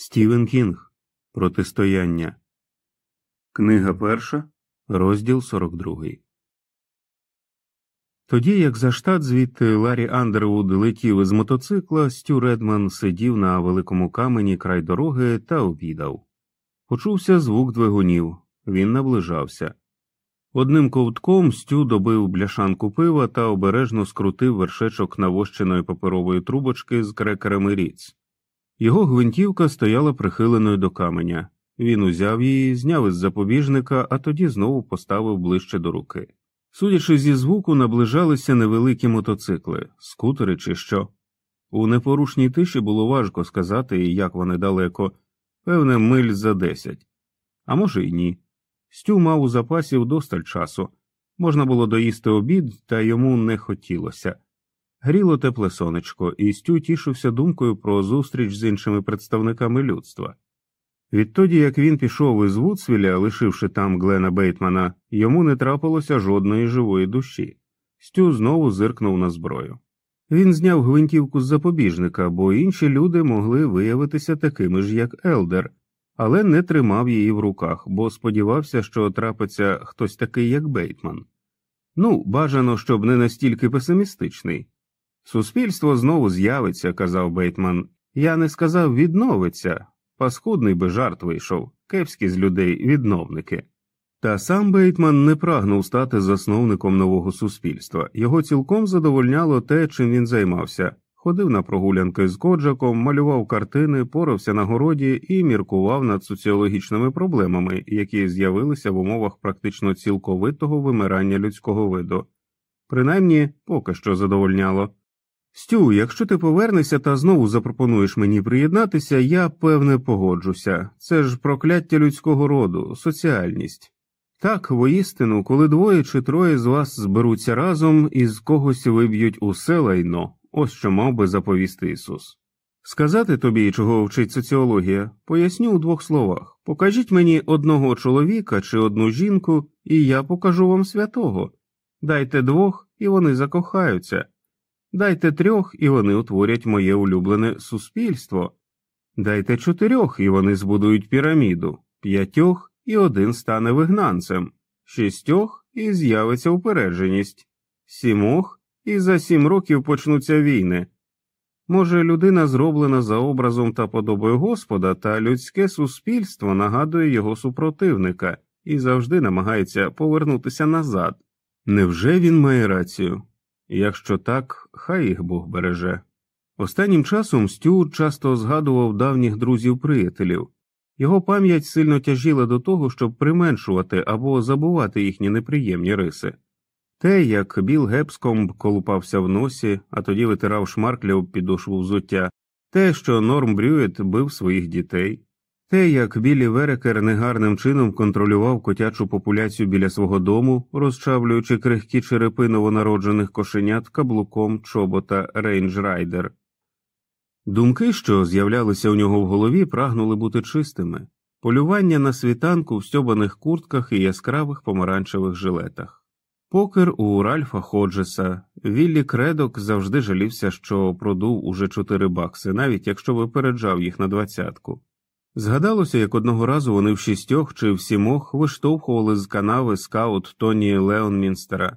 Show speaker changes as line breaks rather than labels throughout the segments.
Стівен Кінг Протистояння. Книга перша, розділ 42. Тоді, як за штат звідти Ларі Андервуд летів із мотоцикла, Стю Редман сидів на великому камені край дороги та обідав. Почувся звук двигунів. Він наближався. Одним ковтком Стю добив бляшанку пива та обережно скрутив вершечок навощеної паперової трубочки з крекерами ріц. Його гвинтівка стояла прихиленою до каменя. Він узяв її, зняв із запобіжника, а тоді знову поставив ближче до руки. Судячи зі звуку, наближалися невеликі мотоцикли, скутери чи що. У непорушній тиші було важко сказати, як вони далеко, певне, миль за десять. А може, й ні. Стю мав у запасі вдосталь часу. Можна було доїсти обід, та йому не хотілося. Гріло тепле сонечко, і Стю тішився думкою про зустріч з іншими представниками людства. Відтоді, як він пішов із Вудсвіля, лишивши там Глена Бейтмана, йому не трапилося жодної живої душі. Стю знову зиркнув на зброю. Він зняв гвинтівку з запобіжника, бо інші люди могли виявитися такими ж, як Елдер, але не тримав її в руках, бо сподівався, що трапиться хтось такий, як Бейтман. Ну, бажано, щоб не настільки песимістичний. Суспільство знову з'явиться, казав Бейтман. Я не сказав відновиться. Паскудний би жарт вийшов, кепські з людей відновники. Та сам Бейтман не прагнув стати засновником нового суспільства, його цілком задовольняло те, чим він займався, ходив на прогулянки з коджаком, малював картини, порався на городі і міркував над соціологічними проблемами, які з'явилися в умовах практично цілковитого вимирання людського виду. Принаймні поки що задовольняло. Стю, якщо ти повернешся та знову запропонуєш мені приєднатися, я певне погоджуся. Це ж прокляття людського роду, соціальність. Так, воістину, коли двоє чи троє з вас зберуться разом і з когось виб'ють усе лайно, ось що мав би заповісти Ісус. Сказати тобі, чого вчить соціологія, поясню у двох словах покажіть мені одного чоловіка чи одну жінку, і я покажу вам святого. Дайте двох, і вони закохаються. Дайте трьох, і вони утворять моє улюблене суспільство. Дайте чотирьох, і вони збудують піраміду, п'ятьох і один стане вигнанцем, шістьох і з'явиться упередженість, сімох і за сім років почнуться війни. Може, людина зроблена за образом та подобою Господа, та людське суспільство нагадує його супротивника і завжди намагається повернутися назад. Невже він має рацію? Якщо так, хай їх Бог береже. Останнім часом Стю часто згадував давніх друзів приятелів, його пам'ять сильно тяжіла до того, щоб применшувати або забувати їхні неприємні риси. Те, як Біл Гепскомб колупався в носі, а тоді витирав шмаркля об підошву взуття, те, що Норм Брюєт бив своїх дітей, те, як Білі Верекер негарним чином контролював котячу популяцію біля свого дому, розчавлюючи крихкі черепи новонароджених кошенят каблуком чобота Range Rider. Думки, що з'являлися у нього в голові, прагнули бути чистими полювання на світанку в стьобаних куртках і яскравих помаранчевих жилетах. Покер у Ральфа Ходжеса, Віллі Кредок завжди жалівся, що продув уже чотири бакси, навіть якщо випереджав їх на двадцятку. Згадалося, як одного разу вони в шістьох чи в сімох виштовхували з канави скаут Тоні Леонмінстера.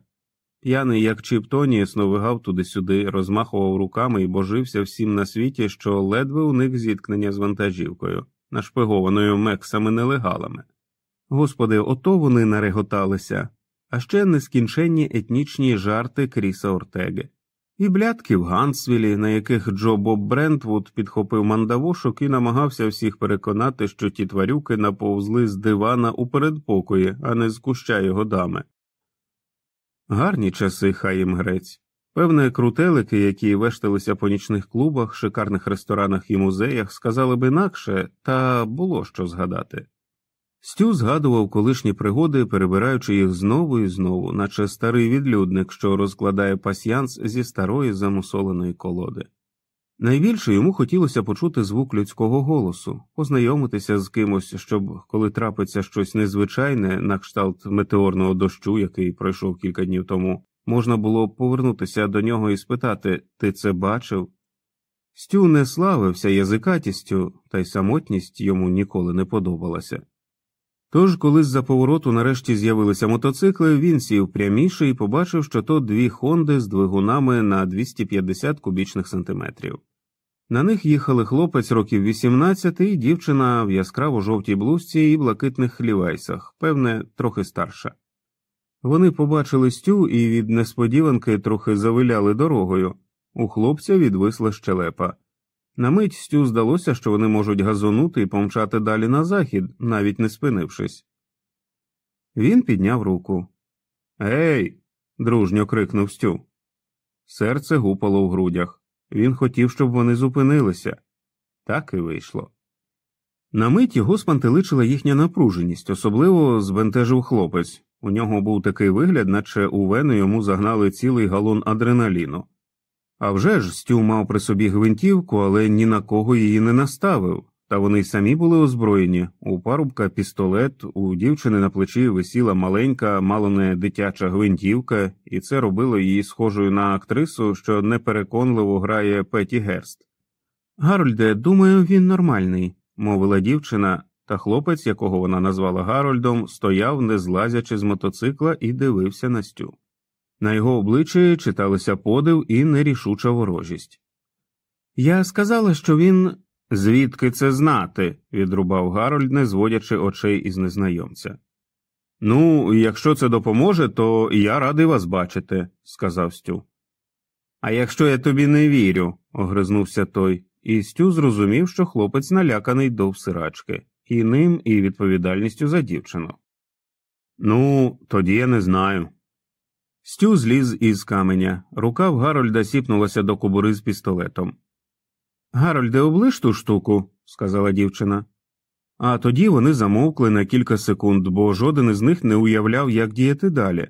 П'яний, як Чіп Тоні, сновигав туди-сюди, розмахував руками і божився всім на світі, що ледве уник зіткнення з вантажівкою, нашпигованою мексами нелегалами. Господи, ото вони нареготалися, а ще нескінченні етнічні жарти Кріса Ортеги. І блядки в Гансвілі, на яких Джо Боб Брентвуд підхопив мандавошок і намагався всіх переконати, що ті тварюки наповзли з дивана у передпокої, а не з куща його дами. Гарні часи, хай їм грець. Певне, крутелики, які вешталися по нічних клубах, шикарних ресторанах і музеях, сказали б інакше, та було що згадати. Стю згадував колишні пригоди, перебираючи їх знову і знову, наче старий відлюдник, що розкладає пасьянс зі старої замусоленої колоди. Найбільше йому хотілося почути звук людського голосу, познайомитися з кимось, щоб, коли трапиться щось незвичайне, на кшталт метеорного дощу, який пройшов кілька днів тому, можна було повернутися до нього і спитати Ти це бачив? Стю не славився язикатістю, та й самотність йому ніколи не подобалася. Тож, коли з за повороту нарешті з'явилися мотоцикли, він сів пряміше і побачив, що то дві Хонди з двигунами на 250 кубічних сантиметрів. На них їхали хлопець років 18 і дівчина в яскраво жовтій блузці і блакитних лівайсах, певне, трохи старша. Вони побачили стю і від несподіванки трохи завиляли дорогою. У хлопця відвисла щелепа. На мить Стю здалося, що вони можуть газонути і помчати далі на захід, навіть не спинившись. Він підняв руку. Ей. дружньо крикнув Стю. Серце гупало в грудях. Він хотів, щоб вони зупинилися. Так і вийшло. На мить його спантеличила їхня напруженість, особливо збентежив хлопець. У нього був такий вигляд, наче у вену йому загнали цілий галон адреналіну. А вже ж Стю мав при собі гвинтівку, але ні на кого її не наставив, та вони й самі були озброєні. У парубка пістолет, у дівчини на плечі висіла маленька, мало не дитяча гвинтівка, і це робило її схожою на актрису, що непереконливо грає Петі Герст. Гарольде, думаю, він нормальний, мовила дівчина, та хлопець, якого вона назвала Гарольдом, стояв, не злазячи з мотоцикла, і дивився на Стю. На його обличчі читалися подив і нерішуча ворожість. Я сказала, що він. Звідки це знати? відрубав Гарольд, не зводячи очей із незнайомця. Ну, якщо це допоможе, то я радий вас бачити, сказав Стю. А якщо я тобі не вірю, огризнувся той, і Стю зрозумів, що хлопець наляканий до всирачки, і ним, і відповідальністю за дівчину. Ну, тоді я не знаю. Стю зліз із каменя, рука в Гарольда сіпнулася до кобури з пістолетом. Гарольде, облиш ту штуку, сказала дівчина. А тоді вони замовкли на кілька секунд, бо жоден із них не уявляв, як діяти далі.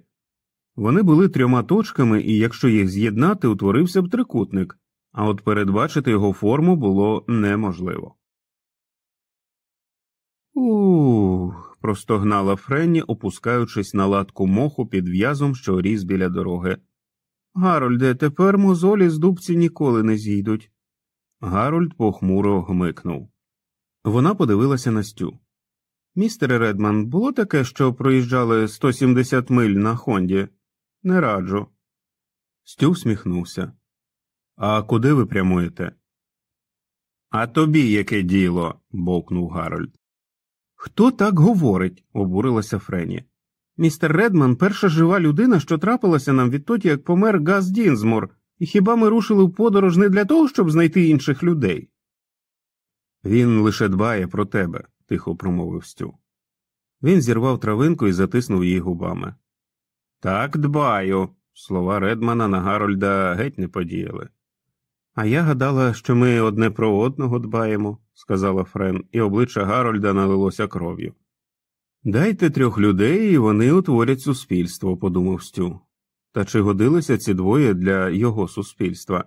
Вони були трьома точками, і якщо їх з'єднати, утворився б трикутник, а от передбачити його форму було неможливо. Ух простогнала Френні, опускаючись на латку моху під в'язом, що ріс біля дороги. Гарольде, тепер мозолі з дубці ніколи не зійдуть. Гарольд похмуро гмикнув. Вона подивилася на Стю. Містере Редман, було таке, що проїжджали 170 миль на Хонді? Не раджу. Стю всміхнувся. А куди ви прямуєте? А тобі яке діло? бовкнув Гарольд. Хто так говорить? обурилася Френі. Містер Редман перша жива людина, що трапилася нам відтоді, як помер Газ Дінзмор, і хіба ми рушили в подорож не для того, щоб знайти інших людей? Він лише дбає про тебе, тихо промовив Стю. Він зірвав травинку і затиснув її губами. Так дбаю. Слова Редмана на Гарольда геть не подіяли. А я гадала, що ми одне про одного дбаємо, сказала Френ, і обличчя Гарольда налилося кров'ю. Дайте трьох людей, і вони утворять суспільство, подумав Стю. Та чи годилися ці двоє для його суспільства?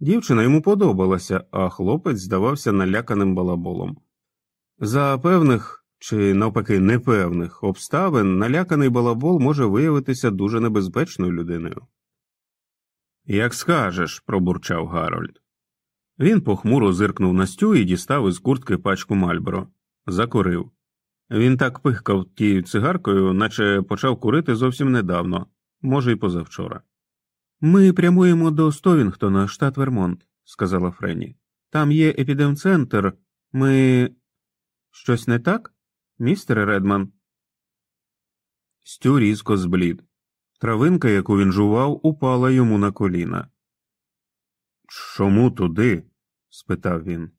Дівчина йому подобалася, а хлопець здавався наляканим балаболом. За певних чи навпаки непевних обставин наляканий балабол може виявитися дуже небезпечною людиною. Як скажеш, пробурчав Гарольд. Він похмуро зиркнув на стю і дістав із куртки пачку Мальборо. Закурив. Він так пихкав тією цигаркою, наче почав курити зовсім недавно, може, й позавчора. Ми прямуємо до Стовінгтона, штат Вермонт, сказала Френі. Там є епідемцентр. Ми. Щось не так, містер Редман? Стю різко зблід. Травинка, яку він жував, упала йому на коліна. Чому туди? Спитав він.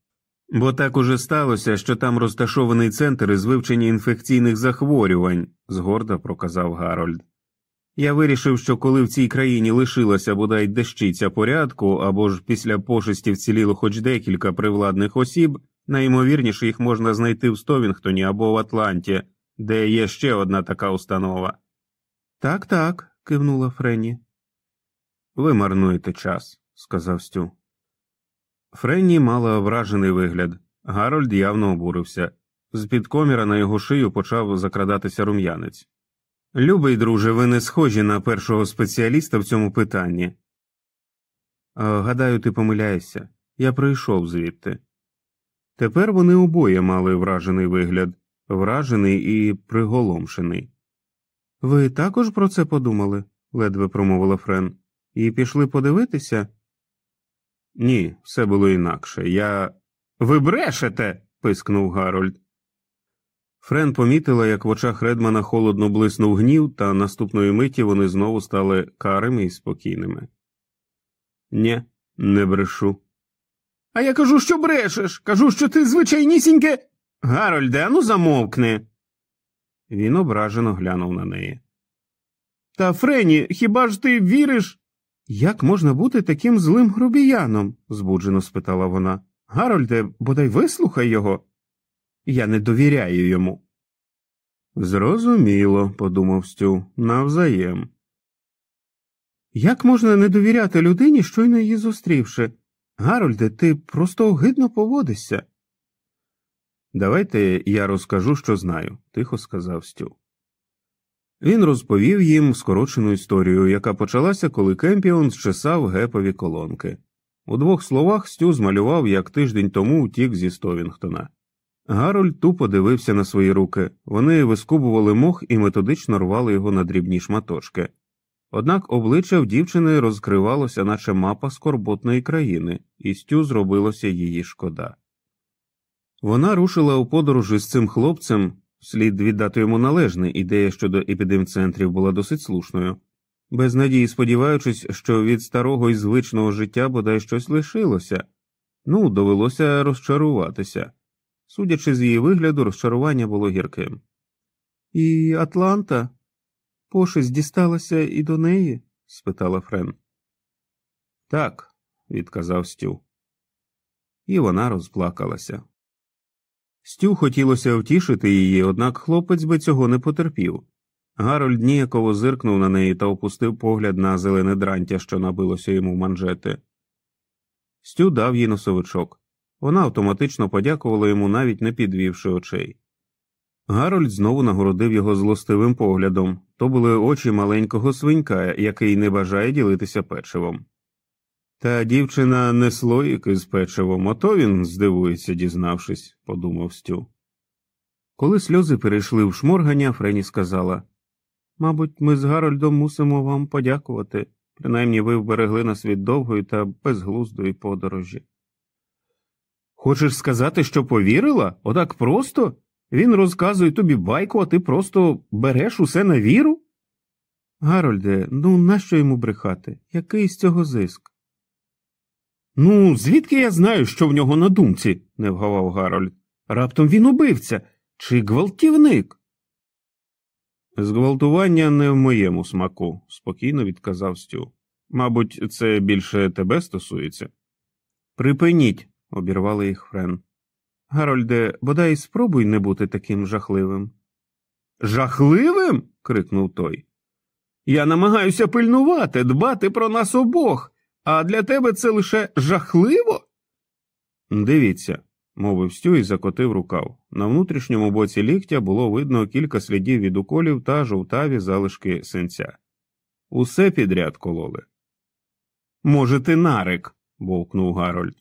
Бо так уже сталося, що там розташований центр із вивчення інфекційних захворювань, згорда проказав Гарольд. Я вирішив, що коли в цій країні лишилася бодай дещиця порядку або ж після пошесті вціліло хоч декілька привладних осіб, найімовірніше їх можна знайти в Стовінгтоні або в Атланті, де є ще одна така установа. Так, так, кивнула Френні. Ви марнуєте час, сказав Стю. Френні мала вражений вигляд. Гарольд явно обурився. З під коміра на його шию почав закрадатися рум'янець. Любий друже, ви не схожі на першого спеціаліста в цьому питанні. Гадаю, ти помиляєшся. Я прийшов звідти. Тепер вони обоє мали вражений вигляд, вражений і приголомшений. Ви також про це подумали? ледве промовила Френ, і пішли подивитися? Ні, все було інакше. Я. Ви брешете. пискнув Гарольд. Френ помітила, як в очах Редмана холодно блиснув гнів, та наступної миті вони знову стали карими і спокійними. Нє, не брешу. А я кажу, що брешеш. Кажу, що ти звичайнісіньке. Гарольде, ну замовкни. Він ображено глянув на неї. Та Френі, хіба ж ти віриш? Як можна бути таким злим грубіяном? збуджено спитала вона. Гарольде, бодай вислухай його. Я не довіряю йому. Зрозуміло, подумав Стю, навзаєм. Як можна не довіряти людині, щойно її зустрівши? Гарольде, ти просто огидно поводишся. Давайте я розкажу, що знаю, тихо сказав Стю. Він розповів їм скорочену історію, яка почалася, коли Кемпіон зчесав гепові колонки. У двох словах Стю змалював, як тиждень тому утік зі Стовінгтона. Гарольд тупо дивився на свої руки, вони вискубували мох і методично рвали його на дрібні шматочки. Однак обличчя в дівчини розкривалося, наче мапа скорботної країни, і Стю зробилося її шкода. Вона рушила у подорожі з цим хлопцем, слід віддати йому належне, ідея щодо епідемцентрів була досить слушною, без надії сподіваючись, що від старого і звичного життя бодай щось лишилося, ну, довелося розчаруватися. Судячи з її вигляду, розчарування було гірким. І Атланта пошесть дісталася і до неї? спитала Френ. Так, відказав Стю. І вона розплакалася. Стю хотілося втішити її, однак хлопець би цього не потерпів. Гарольд ніяково зиркнув на неї та опустив погляд на зелене дрантя, що набилося йому в манжети. Стю дав їй носовичок. Вона автоматично подякувала йому, навіть не підвівши очей. Гарольд знову нагородив його злостивим поглядом то були очі маленького свинька, який не бажає ділитися печивом. Та дівчина не слоїки з печивом, ото він здивується, дізнавшись, подумав Стю. Коли сльози перейшли в шморгання, Френі сказала Мабуть, ми з Гарольдом мусимо вам подякувати, принаймні ви вберегли нас від довгої та безглуздої подорожі. Хочеш сказати, що повірила? Отак просто? Він розказує тобі байку, а ти просто береш усе на віру? Гарольде, ну нащо йому брехати? Який з цього зиск? Ну, звідки я знаю, що в нього на думці? не вгавав Гарольд. Раптом він убивця чи гвалтівник? Зґвалтування не в моєму смаку, спокійно відказав Стю. Мабуть, це більше тебе стосується. Припиніть, обірвали їх Френ. Гарольде, бодай спробуй не бути таким жахливим. Жахливим? крикнув той. Я намагаюся пильнувати, дбати про нас обох, а для тебе це лише жахливо? Дивіться, мовив Стю і закотив рукав. На внутрішньому боці ліктя було видно кілька слідів від уколів та жовтаві залишки синця. Усе підряд кололи. Може, ти нарик, вовкнув Гарольд.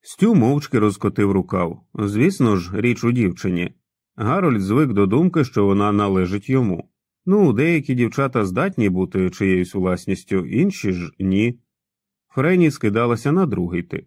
Стю мовчки розкотив рукав. Звісно ж, річ у дівчині. Гарольд звик до думки, що вона належить йому. Ну, деякі дівчата здатні бути чиєюсь власністю, інші ж ні. Френі скидалася на другий тип.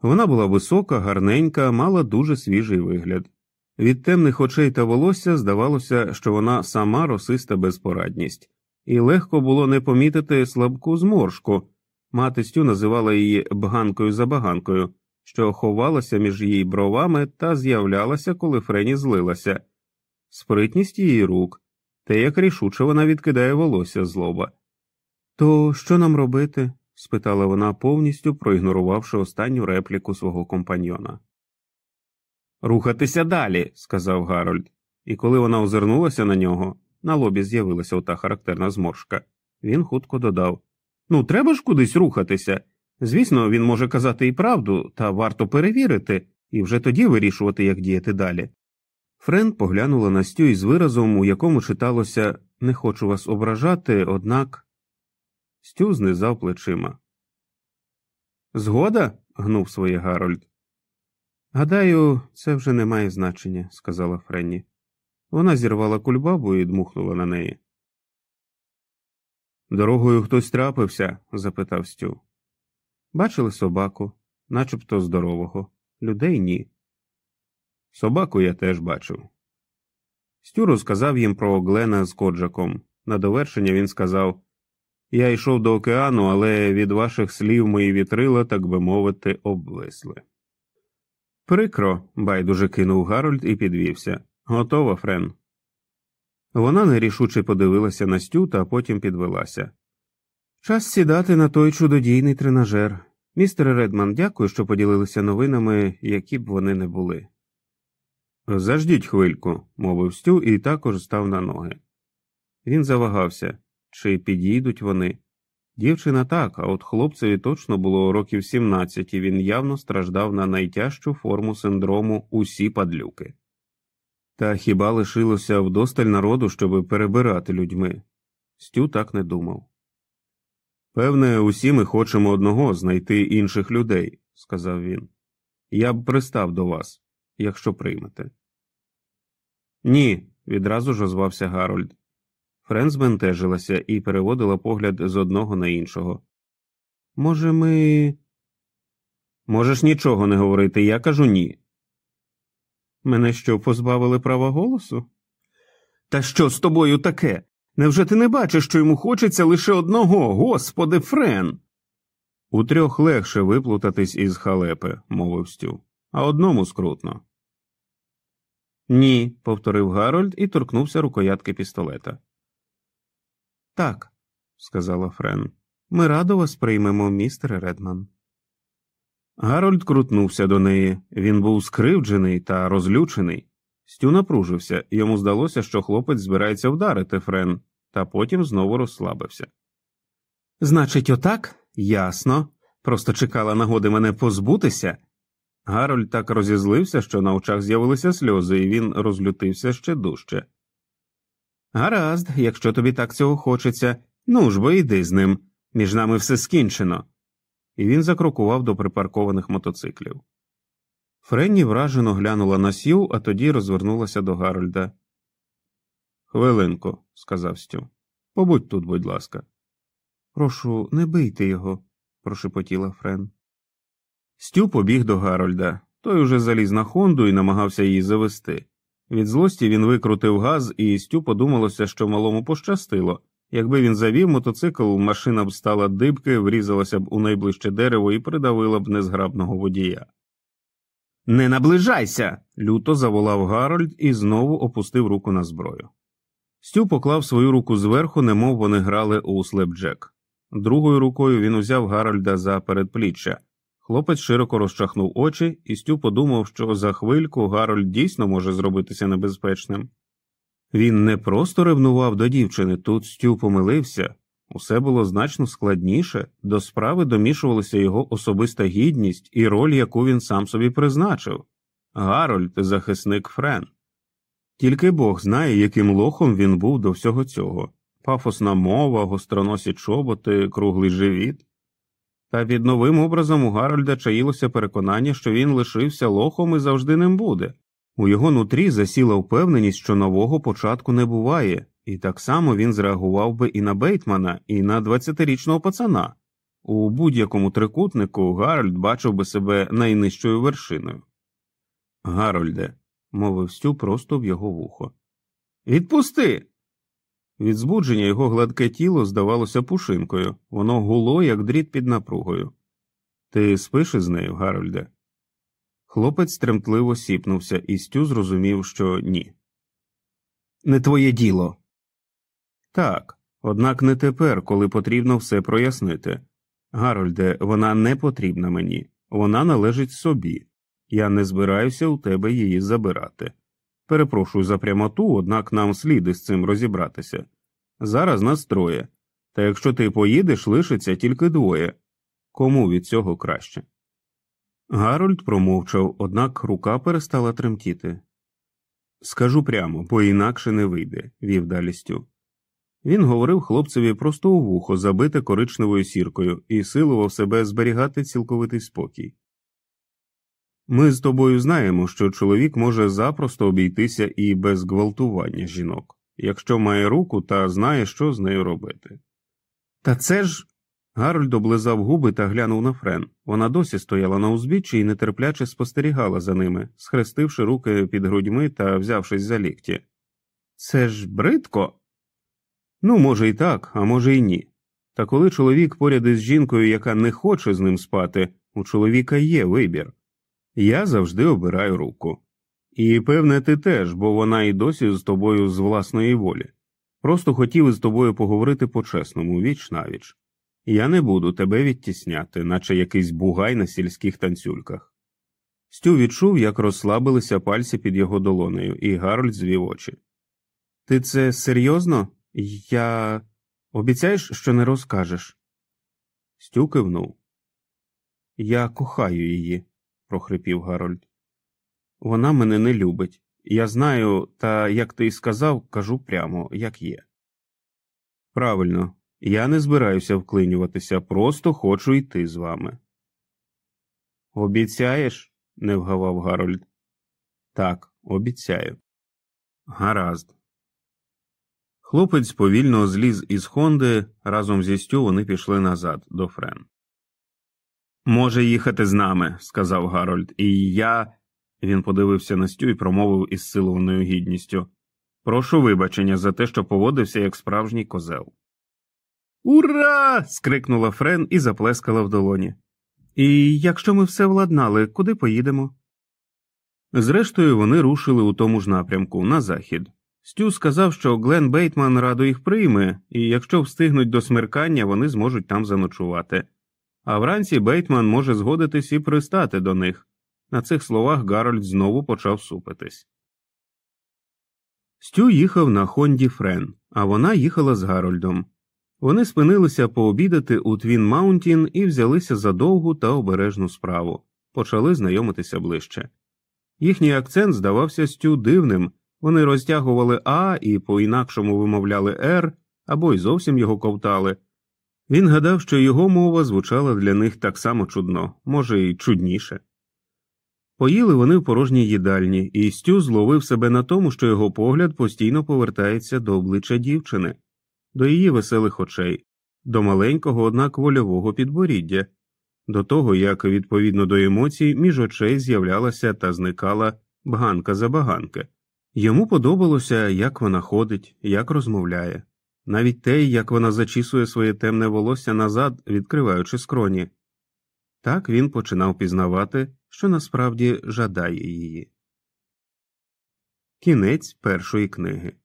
Вона була висока, гарненька, мала дуже свіжий вигляд. Від темних очей та волосся здавалося, що вона сама росиста безпорадність, і легко було не помітити слабку зморшку. Мати Стю називала її бганкою за баганкою що ховалася між її бровами та з'являлася, коли Френі злилася, спритність її рук, те, як рішуче вона відкидає волосся з лоба. То що нам робити? спитала вона, повністю проігнорувавши останню репліку свого компаньйона. Рухатися далі, сказав Гарольд, і коли вона озирнулася на нього, на лобі з'явилася ота характерна зморшка. Він хутко додав Ну, треба ж кудись рухатися. Звісно, він може казати і правду, та варто перевірити і вже тоді вирішувати, як діяти далі. Френ поглянула на Стю із виразом, у якому читалося Не хочу вас ображати, однак. Стю знизав плечима. Згода? гнув своє Гарольд. Гадаю, це вже не має значення, сказала Френні. Вона зірвала кульбабу і дмухнула на неї. Дорогою хтось трапився? запитав Стю. Бачили собаку, начебто здорового, людей ні. Собаку я теж бачив. Стю розказав їм про Глена з Коджаком. На довершення він сказав Я йшов до океану, але від ваших слів мої вітрила, так би мовити, обвисли. Прикро, байдуже кинув Гарольд і підвівся. Готова, Френ. Вона нерішуче подивилася на Стю, та потім підвелася. Час сідати на той чудодійний тренажер. Містер Редман, дякую, що поділилися новинами, які б вони не були. Заждіть хвильку, мовив Стю і також став на ноги. Він завагався, чи підійдуть вони. Дівчина так, а от хлопцеві точно було років 17, і він явно страждав на найтяжчу форму синдрому усі падлюки. Та хіба лишилося вдосталь народу, щоб перебирати людьми? Стю так не думав. Певне, усі ми хочемо одного знайти інших людей, сказав він. Я б пристав до вас, якщо приймете. Ні, відразу ж озвався Гарольд. Френ збентежилася і переводила погляд з одного на іншого. Може, ми. Можеш нічого не говорити, я кажу ні. Мене що позбавили права голосу? Та що з тобою таке? Невже ти не бачиш, що йому хочеться лише одного, господи, Френ? У трьох легше виплутатись із халепи, мовив Стю, а одному скрутно. Ні, повторив Гарольд і торкнувся рукоятки пістолета. Так, сказала Френ, ми радо вас приймемо, містер Редман. Гарольд крутнувся до неї. Він був скривджений та розлючений. Стю напружився, йому здалося, що хлопець збирається вдарити Френ, та потім знову розслабився. Значить, отак? Ясно. Просто чекала нагоди мене позбутися. Гарольд так розізлився, що на очах з'явилися сльози, і він розлютився ще дужче. Гаразд, якщо тобі так цього хочеться, ну ж бо йди з ним. Між нами все скінчено. І він закрокував до припаркованих мотоциклів. Френні вражено глянула на сів, а тоді розвернулася до Гарольда. Хвилинку, сказав Стю. Побудь тут, будь ласка. Прошу, не бийте його, прошепотіла Френ. Стю побіг до Гарольда. Той уже заліз на Хонду і намагався її завести. Від злості він викрутив газ, і Стю подумалося, що малому пощастило. Якби він завів мотоцикл, машина б стала дибки, врізалася б у найближче дерево і придавила б незграбного водія. Не наближайся. люто заволав Гарольд і знову опустив руку на зброю. Стю поклав свою руку зверху, немов вони грали у слепджек. Другою рукою він узяв Гарольда за передпліччя. Хлопець широко розчахнув очі, і Стю подумав, що за хвильку Гарольд дійсно може зробитися небезпечним. Він не просто ревнував до дівчини, тут Стю помилився, усе було значно складніше, до справи домішувалася його особиста гідність і роль, яку він сам собі призначив Гарольд, захисник Френ. Тільки Бог знає, яким лохом він був до всього цього пафосна мова, гостроносі чоботи, круглий живіт. Та під новим образом у Гарольда чаїлося переконання, що він лишився лохом і завжди ним буде. У його нутрі засіла впевненість, що нового початку не буває, і так само він зреагував би і на Бейтмана, і на 20-річного пацана. У будь-якому трикутнику Гарольд бачив би себе найнижчою вершиною. Гарольде, мовив Стю просто в його вухо. Відпусти. Від збудження його гладке тіло здавалося пушинкою, воно гуло, як дріт під напругою. Ти спиш із нею, Гарольде? Хлопець тремтливо сіпнувся, і Стю зрозумів, що ні. Не твоє діло. Так, однак не тепер, коли потрібно все прояснити. Гарольде, вона не потрібна мені, вона належить собі. Я не збираюся у тебе її забирати. Перепрошую за прямоту, однак нам слід із цим розібратися. Зараз нас троє, та якщо ти поїдеш, лишиться тільки двоє. Кому від цього краще? Гарольд промовчав, однак рука перестала тремтіти. Скажу прямо, бо інакше не вийде, вів далі Стю. Він говорив хлопцеві просто у вухо, забите коричневою сіркою, і силував себе зберігати цілковитий спокій. Ми з тобою знаємо, що чоловік може запросто обійтися і без гвалтування жінок, якщо має руку та знає, що з нею робити. Та це ж. Гарольд облизав губи та глянув на Френ. Вона досі стояла на узбіччі і нетерпляче спостерігала за ними, схрестивши руки під грудьми та взявшись за лікті. Це ж бридко. Ну, може, і так, а може, і ні. Та коли чоловік поряд із жінкою, яка не хоче з ним спати, у чоловіка є вибір. Я завжди обираю руку. І певне, ти теж, бо вона і досі з тобою з власної волі. Просто хотів із тобою поговорити по-чесному, віч навіч. Я не буду тебе відтісняти, наче якийсь бугай на сільських танцюльках. Стю відчув, як розслабилися пальці під його долонею, і Гарольд звів очі. Ти це серйозно? Я. Обіцяєш, що не розкажеш? Стю кивнув. Я кохаю її, прохрипів Гарольд. Вона мене не любить. Я знаю, та як ти й сказав, кажу прямо, як є. Правильно, я не збираюся вклинюватися, просто хочу йти з вами. Обіцяєш? не вгавав Гарольд. Так, обіцяю. Гаразд. Хлопець повільно зліз із Хонди, разом зі Стю вони пішли назад до Френ. Може їхати з нами, сказав Гарольд, і я. Він подивився на Стю і промовив із силовною гідністю. Прошу вибачення за те, що поводився як справжній козел. Ура! скрикнула Френ і заплескала в долоні. І якщо ми все владнали, куди поїдемо? Зрештою, вони рушили у тому ж напрямку, на захід. Стю сказав, що Глен Бейтман радо їх прийме, і якщо встигнуть до смеркання, вони зможуть там заночувати. А вранці Бейтман може згодитись і пристати до них. На цих словах Гарольд знову почав супитись. Стю їхав на Хонді Френ, а вона їхала з Гарольдом. Вони спинилися пообідати у Твін Маунтін і взялися за довгу та обережну справу, почали знайомитися ближче. Їхній акцент здавався Стю дивним, вони розтягували А і по інакшому вимовляли Р або й зовсім його ковтали. Він гадав, що його мова звучала для них так само чудно, може, й чудніше. Поїли вони в порожній їдальні, і Стю зловив себе на тому, що його погляд постійно повертається до обличчя дівчини, до її веселих очей, до маленького, однак вольового підборіддя, до того, як відповідно до емоцій між очей з'являлася та зникала бганка за баганки. Йому подобалося, як вона ходить, як розмовляє, навіть те, як вона зачісує своє темне волосся назад, відкриваючи скроні. Так він починав пізнавати, що насправді жадає її. Кінець першої книги